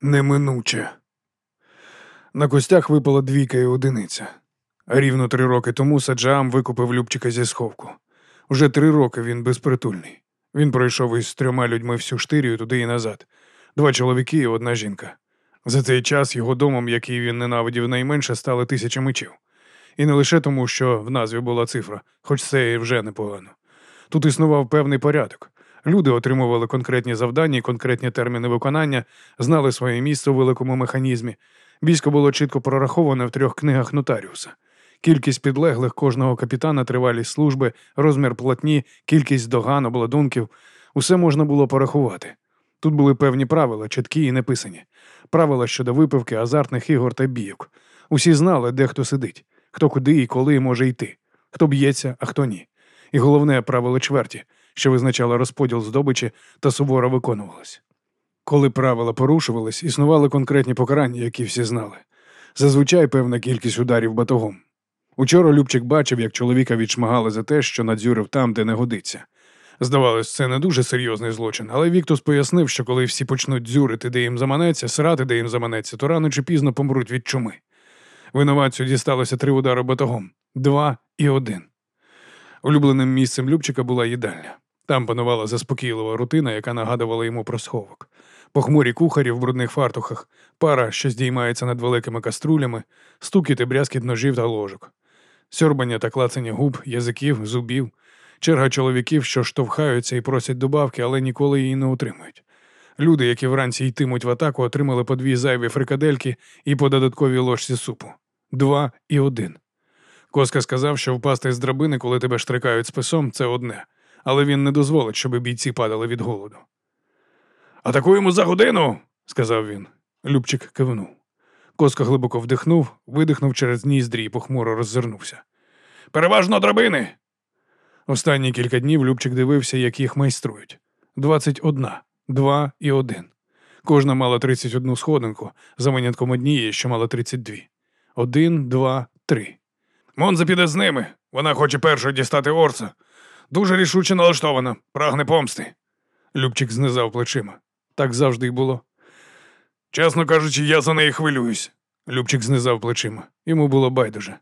Неминуче. На костях випала двійка і одиниця. Рівно три роки тому Саджаам викупив Любчика зі сховку. Уже три роки він безпритульний. Він пройшов із трьома людьми всю штирію туди і назад. Два чоловіки і одна жінка. За цей час його домом, який він ненавидів найменше, стали тисячі мечів. І не лише тому, що в назві була цифра, хоч це і вже непогано. Тут існував певний порядок. Люди отримували конкретні завдання і конкретні терміни виконання, знали своє місце у великому механізмі. Військо було чітко прораховане в трьох книгах нотаріуса. Кількість підлеглих кожного капітана, тривалість служби, розмір платні, кількість доган, обладунків усе можна було порахувати. Тут були певні правила, чіткі і неписані. Правила щодо випивки, азартних ігор та бійок. Усі знали, де хто сидить, хто куди і коли може йти, хто б'ється, а хто ні. І головне правило чверті, що визначало розподіл здобичі та суворо виконувалось. Коли правила порушувались, існували конкретні покарання, які всі знали. Зазвичай певна кількість ударів батогом. Учора Любчик бачив, як чоловіка відшмагали за те, що надзюрив там, де не годиться. Здавалось, це не дуже серйозний злочин, але Віктус пояснив, що коли всі почнуть дзюрити, де їм заманеться, срати, де їм заманеться, то рано чи пізно помруть від чуми. Винуватцю дісталося три удари батогом два і один. Улюбленим місцем Любчика була їдальня. Там панувала заспокійлива рутина, яка нагадувала йому про сховок. Похмурі кухарі в брудних фартухах, пара, що здіймається над великими каструлями, стукіт і брязкіт ножів та ложок, сьорбання та клацання губ, язиків, зубів, черга чоловіків, що штовхаються і просять добавки, але ніколи її не отримують. Люди, які вранці йтимуть в атаку, отримали по дві зайві фрикадельки і по додатковій ложці супу. Два і один. Коска сказав, що впасти з драбини, коли тебе штрикають списом, це одне, але він не дозволить, щоб бійці падали від голоду. Атакуємо за годину, сказав він. Любчик кивнув. Коска глибоко вдихнув, видихнув через ніздрі і похмуро роззирнувся. Переважно драбини. Останні кілька днів Любчик дивився, як їх майструють. Двадцять одна, два і один. Кожна мала 31 сходинку, за винятком однієї, що мала 32. Один, два, три. Монза піде з ними. Вона хоче першою дістати Орса. Дуже рішуче налаштована, прагне помсти. Любчик знизав плечима. Так завжди й було. Чесно кажучи, я за неї хвилююсь. Любчик знизав плечима. Йому було байдуже.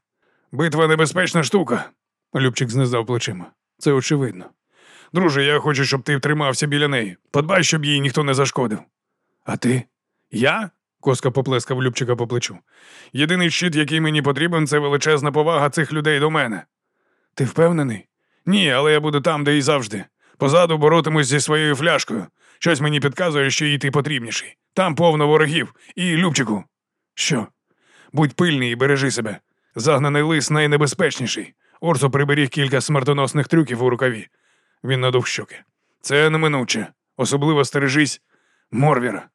Битва небезпечна штука. Любчик знизав плечима. Це очевидно. Друже, я хочу, щоб ти тримався біля неї. Подбай, щоб їй ніхто не зашкодив. А ти? Я? Коска поплескав Любчика по плечу. Єдиний щит, який мені потрібен, це величезна повага цих людей до мене. Ти впевнений? Ні, але я буду там, де і завжди. Позаду боротимусь зі своєю фляшкою. Щось мені підказує, що їй ти потрібніший. Там повно ворогів. І, Любчику. Що? Будь пильний і бережи себе. Загнаний лис найнебезпечніший. Орсо приберіг кілька смертоносних трюків у рукаві. Він надув щоки. Це неминуче. Особливо стережись Морвіра.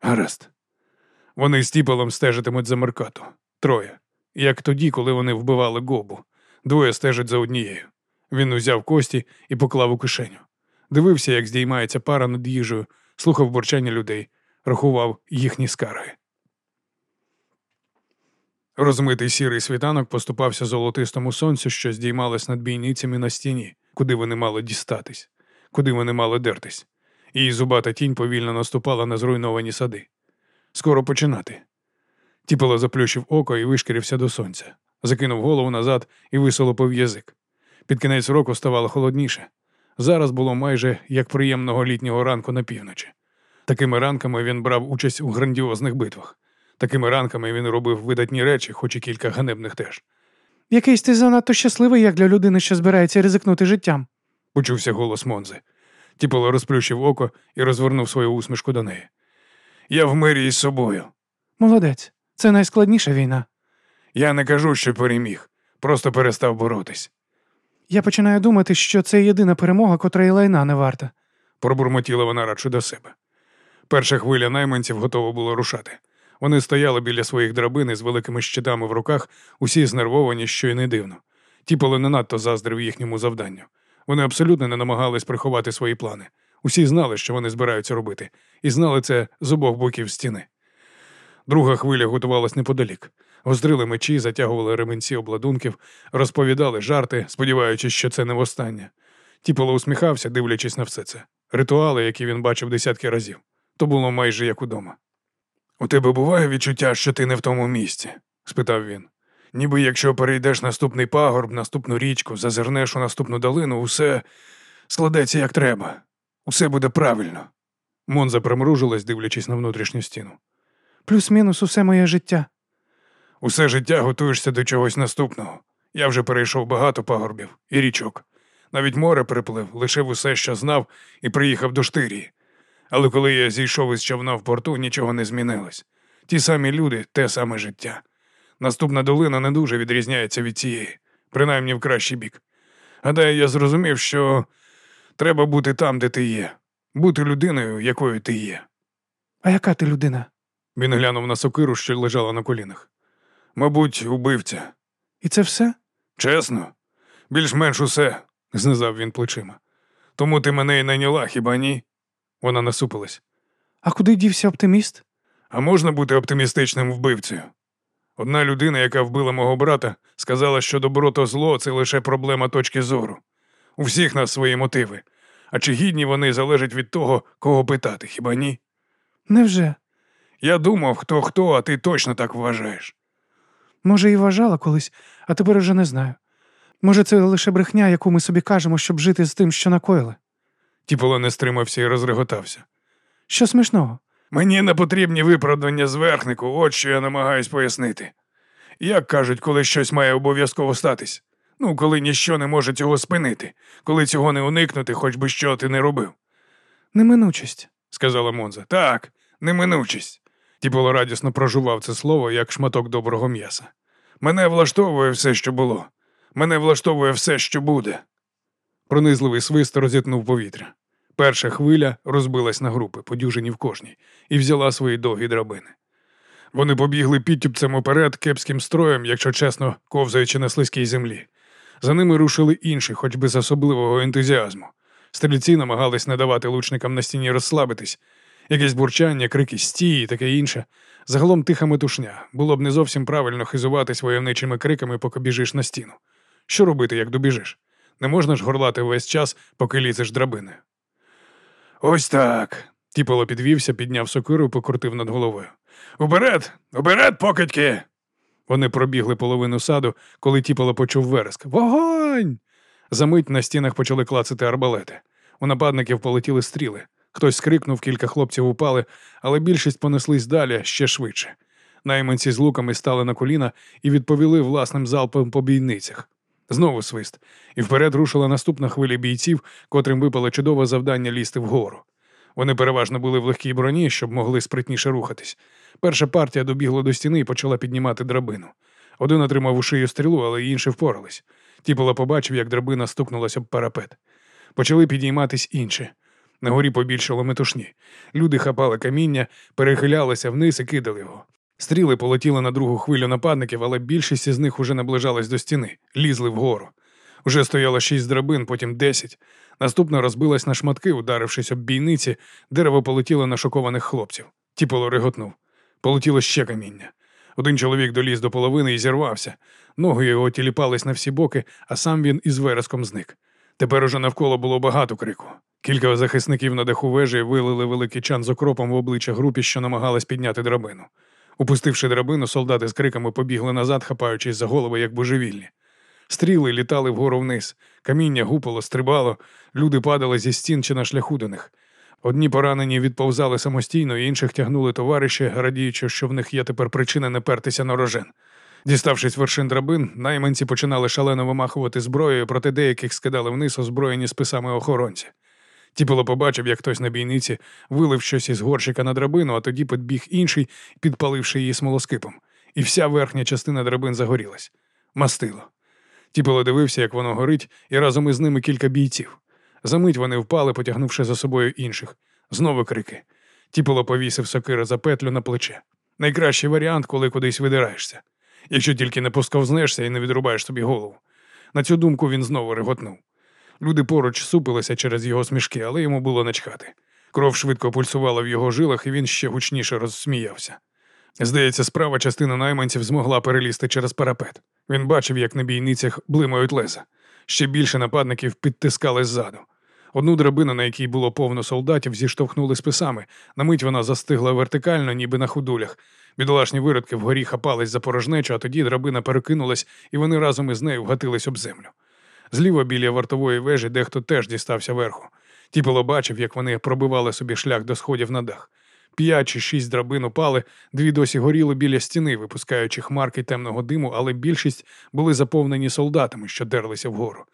Гаразд. Вони з тіпелом стежитимуть за Меркато. Троє. Як тоді, коли вони вбивали гобу. Двоє стежать за однією. Він узяв кості і поклав у кишеню. Дивився, як здіймається пара над їжею, слухав бурчання людей, рахував їхні скарги. Розмитий сірий світанок поступався золотистому сонцю, що здіймалось над бійницями на стіні, куди вони мали дістатись, куди вони мали дертись. Її зубата тінь повільно наступала на зруйновані сади. Скоро починати. Тіпало заплющив око і вишкірився до сонця, закинув голову назад і висолопив язик. Під кінець року ставало холодніше. Зараз було майже як приємного літнього ранку на півночі. Такими ранками він брав участь у грандіозних битвах. Такими ранками він робив видатні речі, хоч і кілька ганебних теж. Якийсь ти занадто щасливий, як для людини, що збирається ризикнути життям. Почувся голос Монзи. Тіполо розплющив око і розвернув свою усмішку до неї. Я в мирі із собою. Молодець, це найскладніша війна. Я не кажу, що переміг, просто перестав боротись. Я починаю думати, що це єдина перемога, котра і лайна не варта. Пробурмотіла вона радше до себе. Перша хвиля найманців готова була рушати. Вони стояли біля своїх драбин з великими щитами в руках, усі знервовані, що й не дивно. Тіполо не надто заздрив їхньому завданню. Вони абсолютно не намагались приховати свої плани. Усі знали, що вони збираються робити, і знали це з обох боків стіни. Друга хвиля готувалась неподалік. Гострили мечі, затягували ременці обладунків, розповідали жарти, сподіваючись, що це не востаннє. Тіполо усміхався, дивлячись на все це. Ритуали, які він бачив десятки разів. То було майже як удома. У тебе буває відчуття, що ти не в тому місці? спитав він. Ніби якщо перейдеш наступний пагорб, наступну річку, зазирнеш у наступну долину, усе складеться як треба. Усе буде правильно. Монза примружилась, дивлячись на внутрішню стіну. Плюс-мінус усе моє життя. Усе життя готуєшся до чогось наступного. Я вже перейшов багато пагорбів і річок. Навіть море приплив, лишив усе, що знав, і приїхав до штирії. Але коли я зійшов із човна в порту, нічого не змінилось. Ті самі люди, те саме життя. Наступна долина не дуже відрізняється від цієї, принаймні в кращий бік. Гадаю, я зрозумів, що треба бути там, де ти є, бути людиною, якою ти є. А яка ти людина? Він глянув на сокиру, що лежала на колінах. Мабуть, убивця. І це все? Чесно, більш-менш усе, знизав він плечима. Тому ти мене й найняла, хіба ні? Вона насупилась. А куди дівся оптиміст? А можна бути оптимістичним вбивцею? Одна людина, яка вбила мого брата, сказала, що добро то зло це лише проблема точки зору. У всіх нас свої мотиви. А чи гідні вони залежать від того, кого питати, хіба ні? Невже? Я думав, хто хто, а ти точно так вважаєш. Може, і вважала колись, а тепер уже не знаю. Може, це лише брехня, яку ми собі кажемо, щоб жити з тим, що накоїли. Тіполо не стримався і розреготався. Що смішного? Мені не потрібні виправдання зверхнику, от що я намагаюсь пояснити. Як кажуть, коли щось має обов'язково статись? Ну, коли ніщо не може цього спинити, коли цього не уникнути, хоч би що ти не робив, Неминучість. сказала Монза. Так, неминучість. Тіполо радісно прожував це слово як шматок доброго м'яса. Мене влаштовує все, що було. Мене влаштовує все, що буде. Пронизливий свист розітнув повітря. Перша хвиля розбилась на групи, подюжені в кожній, і взяла свої довгі драбини. Вони побігли підтюпцем уперед кепським строєм, якщо чесно, ковзаючи на слизькій землі. За ними рушили інші, хоч без особливого ентузіазму. Стрільці намагались не давати лучникам на стіні розслабитись. Якесь бурчання, крики стій і таке інше. Загалом тиха метушня. Було б не зовсім правильно хизуватись войовничими криками, поки біжиш на стіну. Що робити, як добіжиш? Не можна ж горлати весь час, поки лізеш драбиною. Ось так. Тіполо підвівся, підняв сокиру і покрутив над головою. Уперед! Уперед, покидьки! Вони пробігли половину саду, коли тіполо почув вереск. Вогонь! Замить на стінах почали клацати арбалети. У нападників полетіли стріли. Хтось скрикнув, кілька хлопців упали, але більшість понеслись далі ще швидше. Найманці з луками стали на коліна і відповіли власним залпом по бійницях. Знову свист, і вперед рушила наступна хвиля бійців, котрим випало чудове завдання лізти вгору. Вони переважно були в легкій броні, щоб могли спритніше рухатись. Перша партія добігла до стіни і почала піднімати драбину. Один отримав у шию стрілу, але інші впорались. Тіпола побачив, як драбина стукнулася об парапет. Почали підійматись інші. На горі побільшало метушні. Люди хапали каміння, перехилялися вниз і кидали його. Стріли полетіли на другу хвилю нападників, але більшість із них уже наближалась до стіни, лізли вгору. Уже стояло шість драбин, потім десять. Наступна розбилась на шматки, ударившись об бійниці, дерево полетіло на шокованих хлопців. Тіполо реготнув. Полетіло ще каміння. Один чоловік доліз до половини і зірвався. Ноги його тіліпались на всі боки, а сам він із вереском зник. Тепер уже навколо було багато крику. Кілька захисників на даху вежі вилили великий чан з окропом в обличчя групі, що намагалась підняти драбину. Упустивши драбину, солдати з криками побігли назад, хапаючись за голови, як божевільні. Стріли літали вгору вниз, каміння гупало, стрибало, люди падали зі стін чи на шляху до них. Одні поранені відповзали самостійно, інших тягнули товариші, радіючи, що в них є тепер причина не пертися на рожен. Діставшись вершин драбин, найманці починали шалено вимахувати зброєю, проти деяких скидали вниз озброєні списами охоронці. Тіполо побачив, як хтось на бійниці вилив щось із горщика на драбину, а тоді підбіг інший, підпаливши її смолоскипом, і вся верхня частина драбин загорілась. Мастило. Тіполо дивився, як воно горить, і разом із ними кілька бійців. Замить вони впали, потягнувши за собою інших. Знову крики. Тіполо повісив сокира за петлю на плече. Найкращий варіант, коли кудись видираєшся. Якщо тільки не посковзнешся і не відрубаєш собі голову. На цю думку він знову реготнув. Люди поруч супилися через його смішки, але йому було начхати. Кров швидко пульсувала в його жилах, і він ще гучніше розсміявся. Здається, справа частина найманців змогла перелізти через парапет. Він бачив, як на бійницях блимають леза. Ще більше нападників підтискали ззаду. Одну драбину, на якій було повно солдатів, зіштовхнули списами. На мить вона застигла вертикально, ніби на худулях. Бідолашні виродки вгорі хапались за порожнечу, а тоді драбина перекинулась, і вони разом із нею вгатились об землю. Зліва біля вартової вежі дехто теж дістався верху. Тіпило бачив, як вони пробивали собі шлях до сходів на дах. П'ять чи шість драбин упали, дві досі горіли біля стіни, випускаючи хмарки темного диму, але більшість були заповнені солдатами, що дерлися вгору.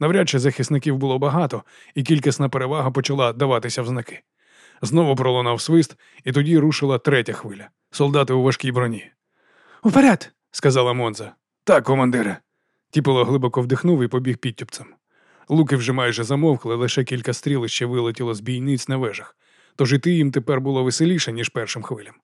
Навряд чи захисників було багато, і кількісна перевага почала даватися в знаки. Знову пролунав свист, і тоді рушила третя хвиля. Солдати у важкій броні. Уперед! сказала Монза. Так, командире. Тіпило глибоко вдихнув і побіг підтюпцем. Луки вже майже замовкли, лише кілька стріл ще вилетіло з бійниць на вежах. Тож іти їм тепер було веселіше, ніж першим хвилям.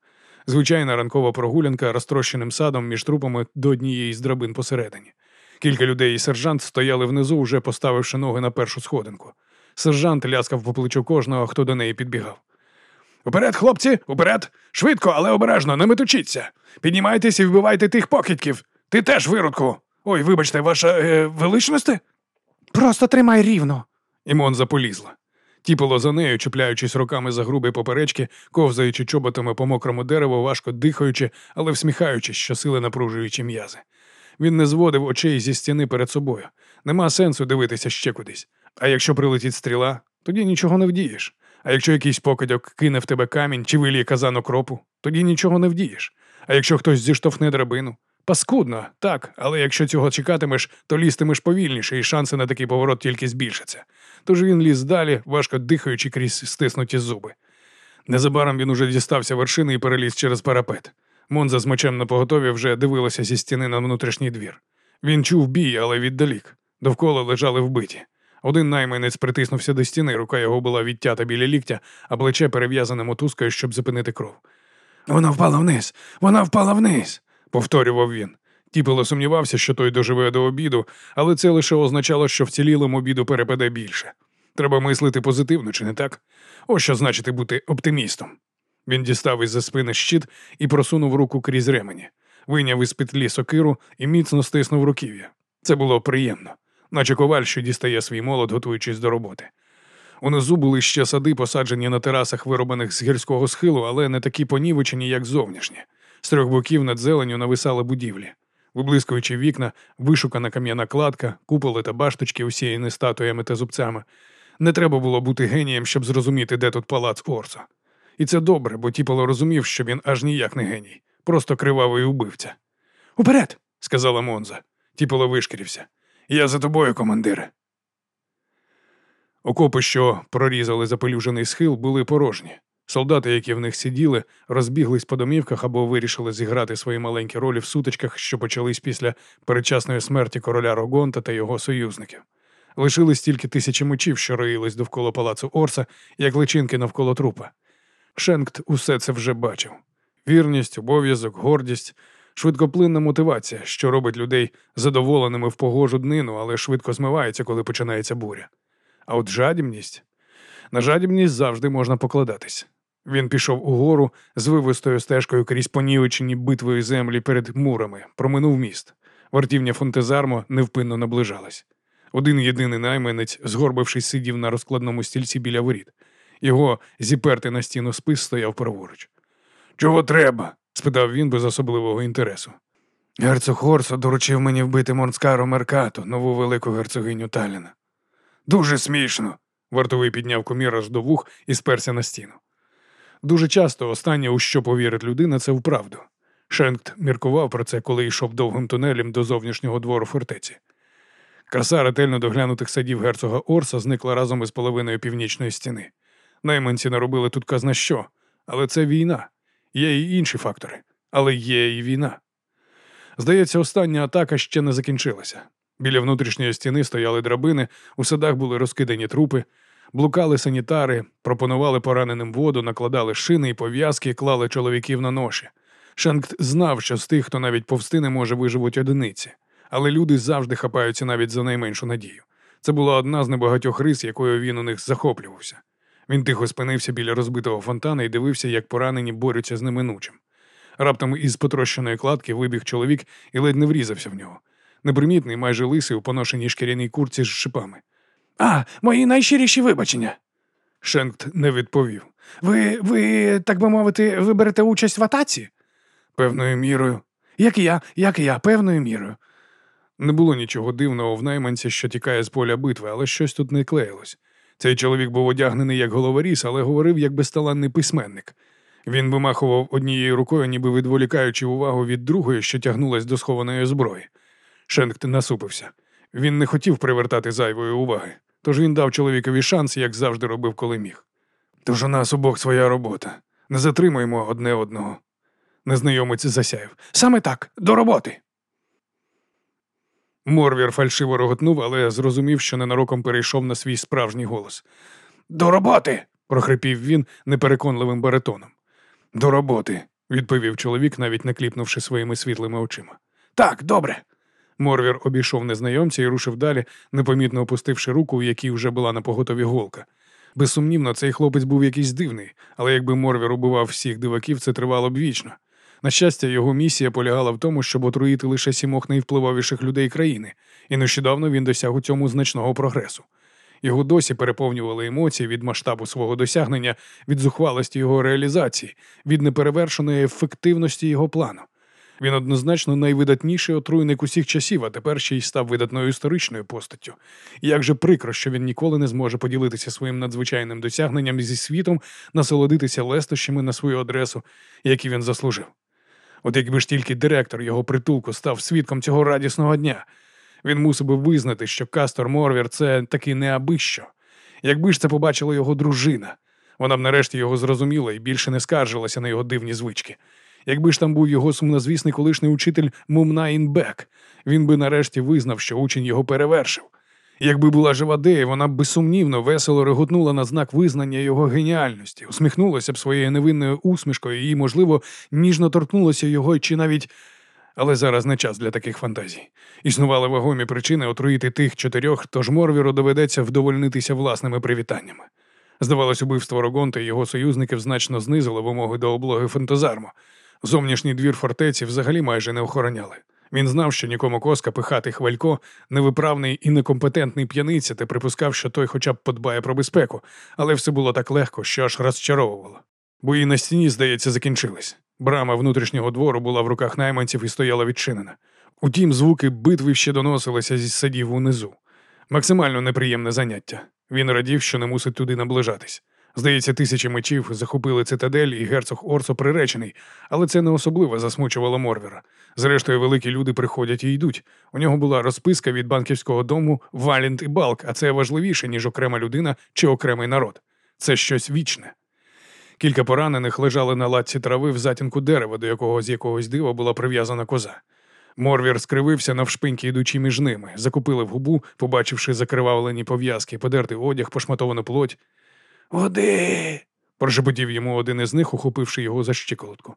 Звичайна ранкова прогулянка розтрощеним садом між трупами до однієї з драбин посередині. Кілька людей і сержант стояли внизу, вже поставивши ноги на першу сходинку. Сержант ляскав по плечу кожного, хто до неї підбігав. Уперед, хлопці, уперед! Швидко, але обережно, не метучіться. Піднімайтесь і вбивайте тих покидьків. Ти теж виродку. Ой, вибачте, ваша е, величності? Просто тримай рівно. І Монза полізла. Тіпало за нею, чіпляючись руками за грубі поперечки, ковзаючи чоботами по мокрому дереву, важко дихаючи, але всміхаючись, щосили напружуючи м'язи. Він не зводив очей зі стіни перед собою. Нема сенсу дивитися ще кудись. А якщо прилетить стріла, тоді нічого не вдієш. А якщо якийсь покидьок кине в тебе камінь чи виліє казан окропу, тоді нічого не вдієш. А якщо хтось зіштовхне драбину, паскудно, так, але якщо цього чекатимеш, то лізтимеш повільніше, і шанси на такий поворот тільки збільшаться. Тож він ліз далі, важко дихаючи крізь стиснуті зуби. Незабаром він уже дістався вершини і переліз через парапет. Монза з мечем на поготові вже дивилася зі стіни на внутрішній двір. Він чув бій, але віддалік. Довкола лежали вбиті. Один найманець притиснувся до стіни, рука його була відтята біля ліктя, а плече перев'язане мотузкою, щоб зупинити кров. Вона впала вниз, вона впала вниз, повторював він. Тіпило сумнівався, що той доживе до обіду, але це лише означало, що вцілілим обіду перепаде більше. Треба мислити позитивно, чи не так? Ось що значить бути оптимістом. Він дістав із за спини щит і просунув руку крізь ремені, вийняв із петлі сокиру і міцно стиснув руків'я. Це було приємно, наче коваль, що дістає свій молот, готуючись до роботи. Унизу були ще сади, посаджені на терасах, вироблених з гірського схилу, але не такі понівечені, як зовнішні. З трьох боків над зеленю нависали будівлі. Виблискуючи вікна, вишукана кам'яна кладка, куполи та башточки, усіяні статуями та зубцями. Не треба було бути генієм, щоб зрозуміти, де тут палац Орсо. І це добре, бо Тіполо розумів, що він аж ніяк не геній, просто кривавий убивця. Уперед, сказала Монза. Тіполо вишкірився. Я за тобою, командире. Окопи, що прорізали запелюжений схил, були порожні. Солдати, які в них сиділи, розбіглись по домівках або вирішили зіграти свої маленькі ролі в сутичках, що почались після передчасної смерті короля Рогонта та його союзників. Лишились тільки тисячі мечів, що роїлись довкола палацу Орса, як личинки навколо трупа. Шенкт усе це вже бачив: вірність, обов'язок, гордість, швидкоплинна мотивація, що робить людей задоволеними в погожу днину, але швидко змивається, коли починається буря. А от жадібність на жадібність завжди можна покладатись. Він пішов угору з вивистою стежкою крізь понівечені битвою землі перед мурами, проминув міст. Вартівня Фонтезармо невпинно наближалась. Один єдиний найманець, згорбившись, сидів на розкладному стільці біля воріт. Його зіпертий на стіну спис стояв праворуч. Чого треба? Спитав він без особливого інтересу. Герцог Хорсо доручив мені вбити Монскару Меркато, нову велику герцогиню Таліна. Дуже смішно. Вартовий підняв комір аж до вух і сперся на стіну. Дуже часто останнє, у що повірить людина, це вправду. Шенкт міркував про це, коли йшов довгим тунелем до зовнішнього двору фортеці. Краса ретельно доглянутих садів герцога Орса зникла разом із половиною північної стіни. Найманці наробили тут казна що, але це війна. Є і інші фактори, але є і війна. Здається, остання атака ще не закінчилася. Біля внутрішньої стіни стояли драбини, у садах були розкидані трупи, блукали санітари, пропонували пораненим воду, накладали шини і пов'язки, клали чоловіків на ноші. Шенкт знав, що з тих, хто навіть повсти не може, виживуть одиниці, але люди завжди хапаються навіть за найменшу надію. Це була одна з небагатьох рис, якою він у них захоплювався. Він тихо спинився біля розбитого фонтана і дивився, як поранені борються з неминучим. Раптом із потрощеної кладки вибіг чоловік і ледь не врізався в нього. Непримітний, майже лисий у поношеній шкіряній курці з шипами. А, мої найщиріші вибачення. Шенкт не відповів. Ви, ви, так би мовити, ви берете участь в атаці? Певною мірою. Як і я, як я, певною мірою. Не було нічого дивного в найманці, що тікає з поля битви, але щось тут не клеїлось. Цей чоловік був одягнений як головоріз, але говорив як безталанний письменник. Він вимахував однією рукою, ніби відволікаючи увагу від другої, що тягнулась до схованої зброї. Шенкт насупився. Він не хотів привертати зайвої уваги, тож він дав чоловікові шанс, як завжди робив, коли міг. Тож у нас обох своя робота. Не затримуємо одне одного. Незнайомець засяяв. Саме так, до роботи. Морвір фальшиво роготнув, але зрозумів, що ненароком перейшов на свій справжній голос. До роботи. прохрипів він непереконливим баритоном. До роботи, відповів чоловік, навіть не кліпнувши своїми світлими очима. Так, добре. Морвір обійшов незнайомця і рушив далі, непомітно опустивши руку, у якій вже була на поготові голка. Безсумнівно, цей хлопець був якийсь дивний, але якби Морвір убивав всіх диваків, це тривало б вічно. На щастя, його місія полягала в тому, щоб отруїти лише сімох найвпливовіших людей країни, і нещодавно він досяг у цьому значного прогресу. Його досі переповнювали емоції від масштабу свого досягнення, від зухвалості його реалізації, від неперевершеної ефективності його плану. Він однозначно найвидатніший отруйник усіх часів, а тепер ще й став видатною історичною постаттю. Як же прикро, що він ніколи не зможе поділитися своїм надзвичайним досягненням зі світом, насолодитися лестощами на свою адресу, які він заслужив. От якби ж тільки директор його притулку став свідком цього радісного дня, він мусив би визнати, що Кастор Морвір це таки не абищо. Якби ж це побачила його дружина, вона б нарешті його зрозуміла і більше не скаржилася на його дивні звички. Якби ж там був його сумнозвісний колишній учитель Мумнаїн Бек, він би нарешті визнав, що учень його перевершив. Якби була жива Дея, вона б безсумнівно весело реготнула на знак визнання його геніальності, усміхнулася б своєю невинною усмішкою і, можливо, ніжно торкнулася його чи навіть. Але зараз не час для таких фантазій. Існували вагомі причини отруїти тих чотирьох, тож Морвіру доведеться вдовольнитися власними привітаннями. Здавалось, убивство Рогонта і його союзників значно знизило вимоги до облоги Фантазармо. Зовнішній двір фортеці взагалі майже не охороняли. Він знав, що нікому коска пихати хвалько, невиправний і некомпетентний п'яниця, та припускав, що той хоча б подбає про безпеку, але все було так легко, що аж розчаровувало. Бої на стіні, здається, закінчились. Брама внутрішнього двору була в руках найманців і стояла відчинена. Утім, звуки битви ще доносилися зі садів унизу. Максимально неприємне заняття. Він радів, що не мусить туди наближатись. Здається, тисячі мечів захопили цитадель, і герцог Орсо приречений, але це не особливо засмучувало Морвера. Зрештою, великі люди приходять і йдуть. У нього була розписка від банківського дому Валент і Балк, а це важливіше, ніж окрема людина чи окремий народ. Це щось вічне. Кілька поранених лежали на латці трави в затінку дерева, до якого з якогось дива була прив'язана коза. Морвір скривився навшпиньки, йдучи між ними, закупили в губу, побачивши закривавлені пов'язки, подертий одяг, пошматовану плоть. Води. прошепотів йому один із них, ухопивши його за щиколотку.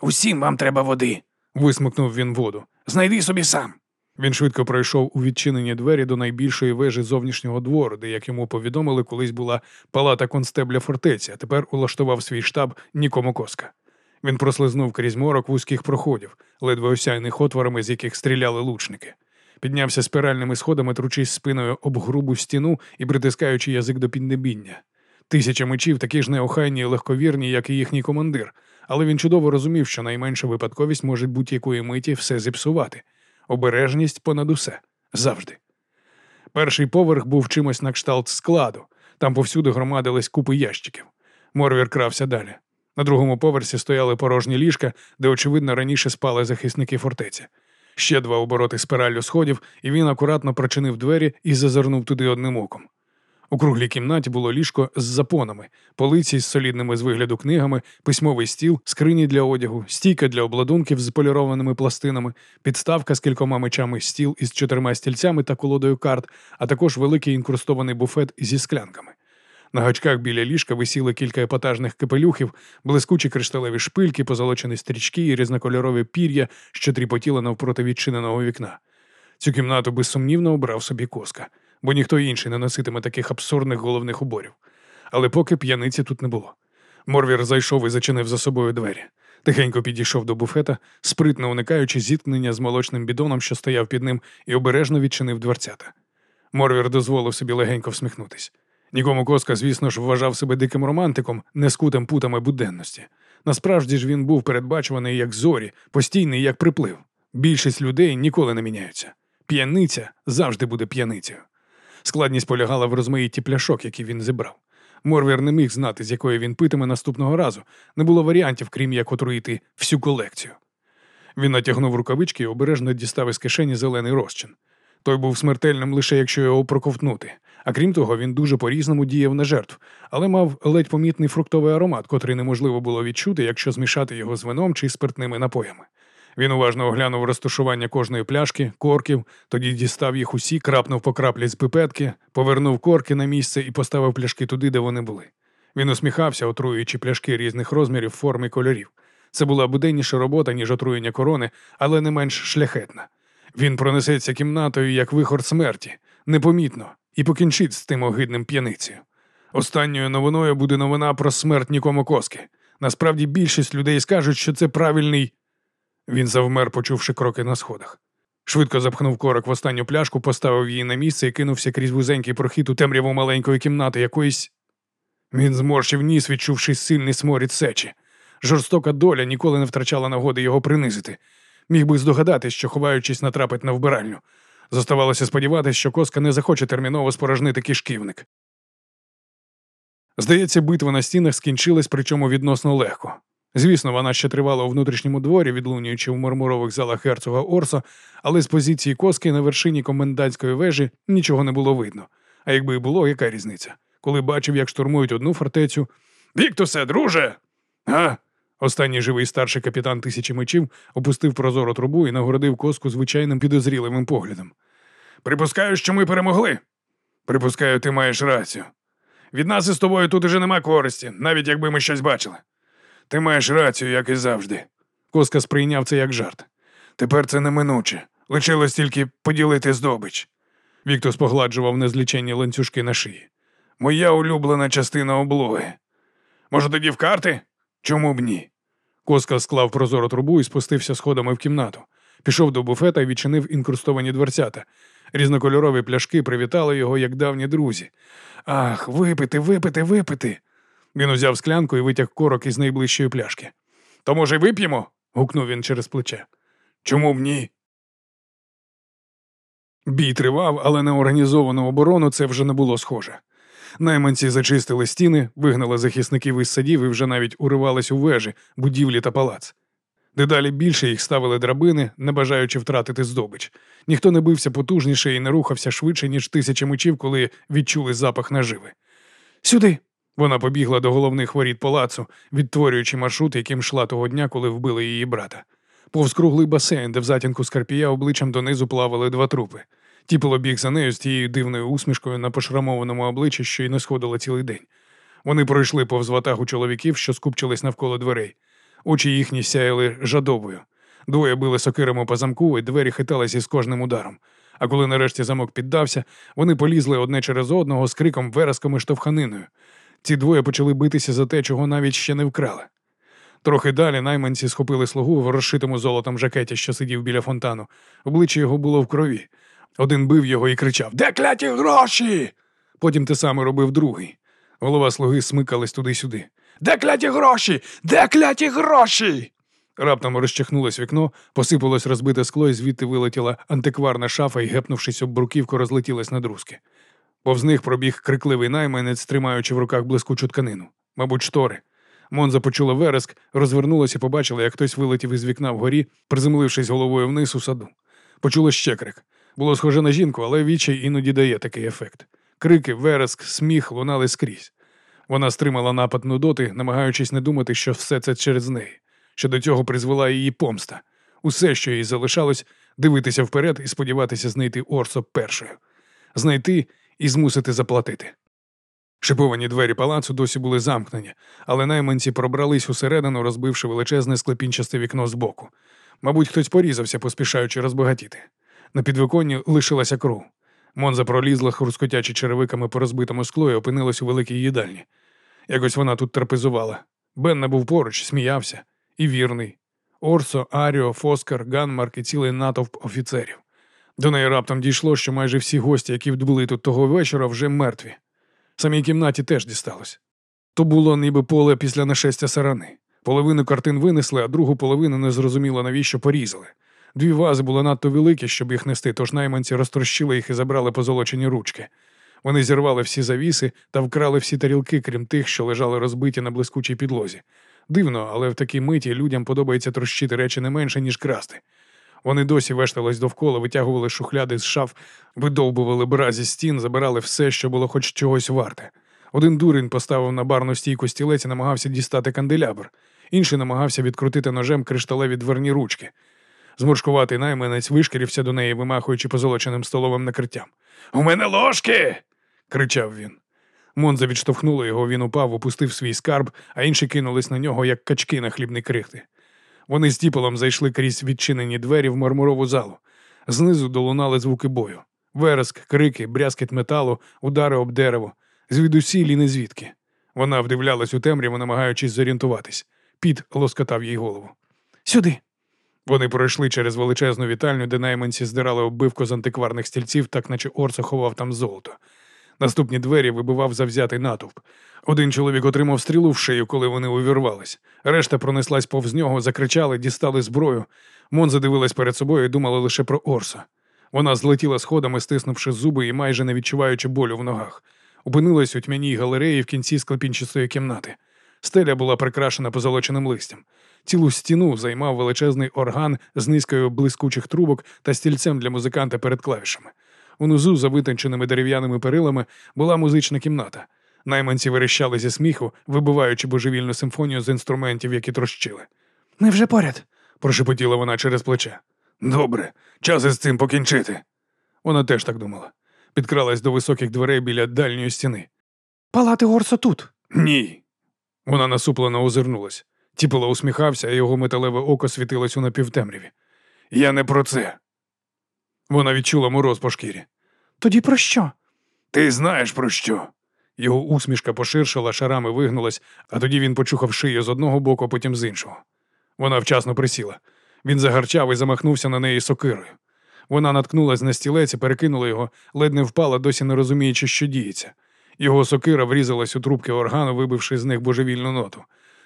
Усім вам треба води. Висмикнув він воду. Знайди собі сам. Він швидко пройшов у відчинені двері до найбільшої вежі зовнішнього двору, де, як йому повідомили, колись була палата констебля фортеці, а тепер улаштував свій штаб нікому коска. Він прослизнув крізь морок вузьких проходів, ледве осяйних отворами, з яких стріляли лучники. Піднявся спиральними сходами, тручись спиною об грубу стіну і притискаючи язик до піднебіння. Тисяча мечів такі ж неохайні і легковірні, як і їхній командир, але він чудово розумів, що найменша випадковість може будь-якої миті все зіпсувати. Обережність понад усе завжди. Перший поверх був чимось на кшталт складу, там повсюди громадились купи ящиків. Морвір крався далі. На другому поверсі стояли порожні ліжка, де, очевидно, раніше спали захисники фортеці. Ще два обороти спираллю сходів, і він акуратно прочинив двері і зазирнув туди одним оком. У круглій кімнаті було ліжко з запонами, полиці з солідними з вигляду книгами, письмовий стіл, скрині для одягу, стійка для обладунків з полірованими пластинами, підставка з кількома мечами, стіл із чотирма стільцями та колодою карт, а також великий інкрустований буфет зі склянками. На гачках біля ліжка висіли кілька епатажних капелюхів, блискучі кришталеві шпильки, позолочені стрічки і різнокольорові пір'я, що тріпотіли навпроти відчиненого вікна. Цю кімнату безсумнівно обрав собі коска, бо ніхто інший не носитиме таких абсурдних головних уборів. Але поки п'яниці тут не було. Морвір зайшов і зачинив за собою двері. Тихенько підійшов до буфета, спритно уникаючи зіткнення з молочним бідоном, що стояв під ним, і обережно відчинив дверцята. Морвір дозволив собі легенько всміхнутись. Нікому коска, звісно ж, вважав себе диким романтиком, не скутим путами буденності. Насправді ж він був передбачуваний як зорі, постійний як приплив. Більшість людей ніколи не міняються. П'яниця завжди буде п'яницею. Складність полягала в розмаїтті пляшок, які він зібрав. Морвір не міг знати, з якої він питиме наступного разу. Не було варіантів, крім як отруїти всю колекцію. Він натягнув рукавички і обережно дістав із кишені зелений розчин. Той був смертельним лише якщо його проковтнути. А крім того, він дуже по-різному діяв на жертв, але мав ледь помітний фруктовий аромат, котрий неможливо було відчути, якщо змішати його з вином чи спиртними напоями. Він уважно оглянув розташування кожної пляшки, корків, тоді дістав їх усі, крапнув по краплі з пипетки, повернув корки на місце і поставив пляшки туди, де вони були. Він усміхався, отруюючи пляшки різних розмірів, форм і кольорів. Це була буденніша робота, ніж отруєння корони, але не менш шляхетна. Він пронесеться кімнатою, як вихор смерті, непомітно, і покінчить з тим огидним п'яницею. Останньою новиною буде новина про смерть нікому коски. Насправді більшість людей скажуть, що це правильний. Він завмер, почувши кроки на сходах. Швидко запхнув корок в останню пляшку, поставив її на місце і кинувся крізь вузенький прохід у темряву маленької кімнати якоїсь. Він зморщив ніс, відчувши сильний сморід сечі. Жорстока доля ніколи не втрачала нагоди його принизити. Міг би здогадатись, що, ховаючись, натрапить на вбиральню. Зоставалося сподіватися, що коска не захоче терміново спорожнити кишківник. Здається, битва на стінах скінчилась, причому відносно легко. Звісно, вона ще тривала у внутрішньому дворі, відлунюючи в мармурових залах герцога Орсо, але з позиції коски на вершині комендантської вежі нічого не було видно. А якби і було, яка різниця? Коли бачив, як штурмують одну фортецю. Віктусе, друже! А? Останній живий старший капітан тисячі мечів опустив прозору трубу і нагородив коску звичайним підозріливим поглядом. Припускаю, що ми перемогли. Припускаю, ти маєш рацію. Від нас із тобою тут уже нема користі, навіть якби ми щось бачили. Ти маєш рацію, як і завжди. Коска сприйняв це як жарт. Тепер це неминуче. Лишилось тільки поділити здобич. Віктус погладжував незліченні ланцюжки на шиї. Моя улюблена частина облоги. Може, тоді в карти? Чому б ні? Коска склав прозору трубу і спустився сходами в кімнату. Пішов до буфета і відчинив інкрустовані дверцята. Різнокольорові пляшки привітали його, як давні друзі. Ах, випити, випити, випити. Він узяв склянку і витяг корок із найближчої пляшки. То, може, вип'ємо? гукнув він через плече. Чому б ні? Бій тривав, але на організовану оборону це вже не було схоже. Найманці зачистили стіни, вигнали захисників із садів і вже навіть уривались у вежі, будівлі та палац. Дедалі більше їх ставили драбини, не бажаючи втратити здобич. Ніхто не бився потужніше і не рухався швидше, ніж тисячі мечів, коли відчули запах наживи. Сюди. Вона побігла до головних воріт палацу, відтворюючи маршрут, яким йшла того дня, коли вбили її брата. Повз круглий басейн, де в затінку Скарпія обличчям донизу плавали два трупи. Тіпило біг за нею з тією дивною усмішкою на пошрамованому обличчі, що й не сходило цілий день. Вони пройшли повз ватагу чоловіків, що скупчились навколо дверей. Очі їхні сяяли жадобою. Двоє били сокирами по замку, і двері хиталися із кожним ударом. А коли нарешті замок піддався, вони полізли одне через одного з криком, вереском і штовханиною. Ці двоє почали битися за те, чого навіть ще не вкрали. Трохи далі найманці схопили слугу в розшитому золотом жакеті, що сидів біля фонтану. Обличчя його було в крові. Один бив його і кричав Де кляті гроші? Потім те саме робив другий. Голова слуги смикалась туди-сюди. Де кляті гроші? Де кляті гроші? Раптом розчахнулось вікно, посипалось розбите скло, і звідти вилетіла антикварна шафа і, гепнувшись об бруківку, розлетілась на друзки. Повз них пробіг крикливий найманець, тримаючи в руках блискучу тканину. Мабуть, штори. Монза почула вереск, розвернулася і побачила, як хтось вилетів із вікна вгорі, приземлившись головою вниз у саду. Почула ще крик. Було схоже на жінку, але вічай іноді дає такий ефект. Крики, вереск, сміх лунали скрізь. Вона стримала напад нудоти, намагаючись не думати, що все це через неї, що до цього призвела її помста. Усе, що їй залишалось, дивитися вперед і сподіватися знайти Орсо першою, знайти і змусити заплатити. Шиповані двері палацу досі були замкнені, але найманці пробрались усередину, розбивши величезне склепінчасте вікно збоку. Мабуть, хтось порізався, поспішаючи розбагатіти. На підвиконні лишилася кров. Монза пролізла, хрускотячи черевиками по розбитому склу і опинилась у великій їдальні. Якось вона тут трапезувала. Бенна був поруч, сміявся, і вірний. Орсо, Аріо, Фоскар, Ганмарк і цілий натовп офіцерів. До неї раптом дійшло, що майже всі гості, які були тут того вечора, вже мертві. Самій кімнаті теж дісталось. То було ніби поле після нашестя сарани. Половину картин винесли, а другу половину не зрозуміло, навіщо порізали. Дві вази були надто великі, щоб їх нести, тож найманці розтрощили їх і забрали позолочені ручки. Вони зірвали всі завіси та вкрали всі тарілки, крім тих, що лежали розбиті на блискучій підлозі. Дивно, але в такій миті людям подобається трощити речі не менше, ніж красти. Вони досі вештались довкола, витягували шухляди з шаф, видовбували бра зі стін, забирали все, що було хоч чогось варте. Один дурень поставив на барну стійку стілець і намагався дістати канделябр, інший намагався відкрутити ножем кришталеві дверні ручки. Зморшкуватий найманець вишкірився до неї, вимахуючи позолоченим столовим накриттям. У мене ложки. кричав він. Монза відштовхнула його, він упав, опустив свій скарб, а інші кинулись на нього, як качки на хлібні крихти. Вони з тіполом зайшли крізь відчинені двері в мармурову залу. Знизу долунали звуки бою. Вереск, крики, брязкіт металу, удари об дерево. Звідусіль і незвідки. Вона вдивлялась у темряву, намагаючись зорієнтуватись. Піт лоскотав їй голову. Сюди. Вони пройшли через величезну вітальню, де найманці здирали оббивку з антикварних стільців, так наче Орсо ховав там золото. Наступні двері вибивав завзятий натовп. Один чоловік отримав стрілу в шию, коли вони увірвались. Решта пронеслась повз нього, закричали, дістали зброю. Монза дивилась перед собою і думала лише про Орса. Вона злетіла сходами, стиснувши зуби і майже не відчуваючи болю в ногах. Опинилась у тьмяній галереї в кінці склепінчастої кімнати. Стеля була прикрашена позолоченим листям. Цілу стіну займав величезний орган з низкою блискучих трубок та стільцем для музиканта перед клавішами. Унизу, за витонченими дерев'яними перилами, була музична кімната. Найманці верещали зі сміху, вибиваючи божевільну симфонію з інструментів, які трощили. Ми вже поряд. Прошепотіла вона через плече. Добре, час із цим покінчити. Вона теж так думала. Підкралась до високих дверей біля дальньої стіни. Палати Горсо тут. Ні. Вона насуплено озирнулась. Тіполо усміхався, а його металеве око світилось у напівтемряві. Я не про це. Вона відчула мороз по шкірі. Тоді про що? Ти знаєш про що? Його усмішка поширшила, шарами вигнулась, а тоді він почухав шию з одного боку, а потім з іншого. Вона вчасно присіла. Він загарчав і замахнувся на неї сокирою. Вона наткнулась на стілець і перекинула його, ледь не впала, досі не розуміючи, що діється. Його сокира врізалась у трубки органу, вибивши з них божевільну ноту.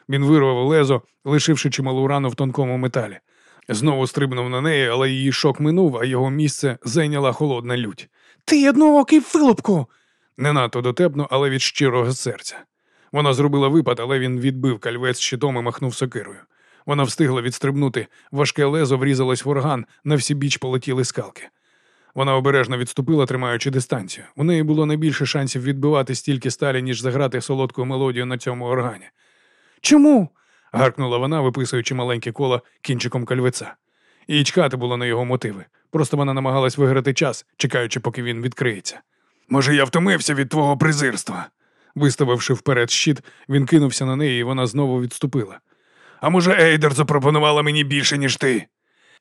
Він вирвав лезо, лишивши чималу рану в тонкому металі. Знову стрибнув на неї, але її шок минув, а його місце зайняла холодна лють. Ти одноокий вилупку. Не надто дотепно, але від щирого серця. Вона зробила випад, але він відбив кальвець щитом і махнув сокирою. Вона встигла відстрибнути, важке лезо врізалось в орган, на всі біч полетіли скалки. Вона обережно відступила, тримаючи дистанцію. У неї було найбільше шансів відбивати стільки сталі, ніж заграти солодку мелодію на цьому органі. Чому? Гаркнула вона, виписуючи маленьке коло кінчиком кальвеця. І чекати було на його мотиви. Просто вона намагалась виграти час, чекаючи, поки він відкриється. Може, я втомився від твого презирства. Виставивши вперед щит, він кинувся на неї, і вона знову відступила. А може, Ейдер запропонувала мені більше, ніж ти?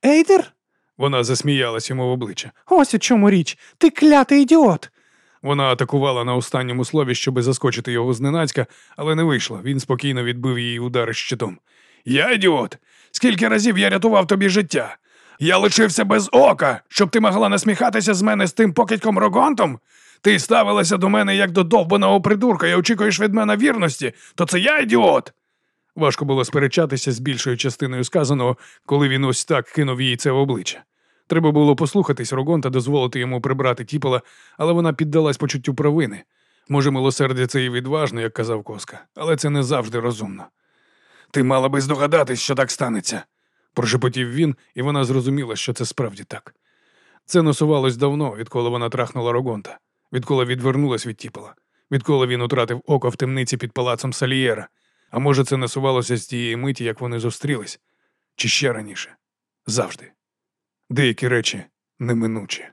Ейдер? Вона засміялась йому в обличчя. Ось у чому річ. Ти клятий ідіот. Вона атакувала на останньому слові, щоби заскочити його зненацька, але не вийшло. Він спокійно відбив її удари щитом. Я ідіот. Скільки разів я рятував тобі життя? Я лишився без ока, щоб ти могла насміхатися з мене з тим покидьком Рогонтом? Ти ставилася до мене як до довбаного придурка і очікуєш від мене вірності, то це я ідіот. Важко було сперечатися з більшою частиною сказаного, коли він ось так кинув їй це в обличчя. Треба було послухатись Рогон та дозволити йому прибрати тіпола, але вона піддалась почуттю провини. Може, милосердя це і відважно, як казав Коска, але це не завжди розумно. Ти мала би здогадатись, що так станеться, прошепотів він, і вона зрозуміла, що це справді так. Це носувалось давно, відколи вона трахнула Рогонта, відколи відвернулась від тіпола, відколи він утратив око в темниці під палацом Салієра. А може, це насувалося з тієї миті, як вони зустрілись, чи ще раніше? Завжди. Деякі речі неминучі.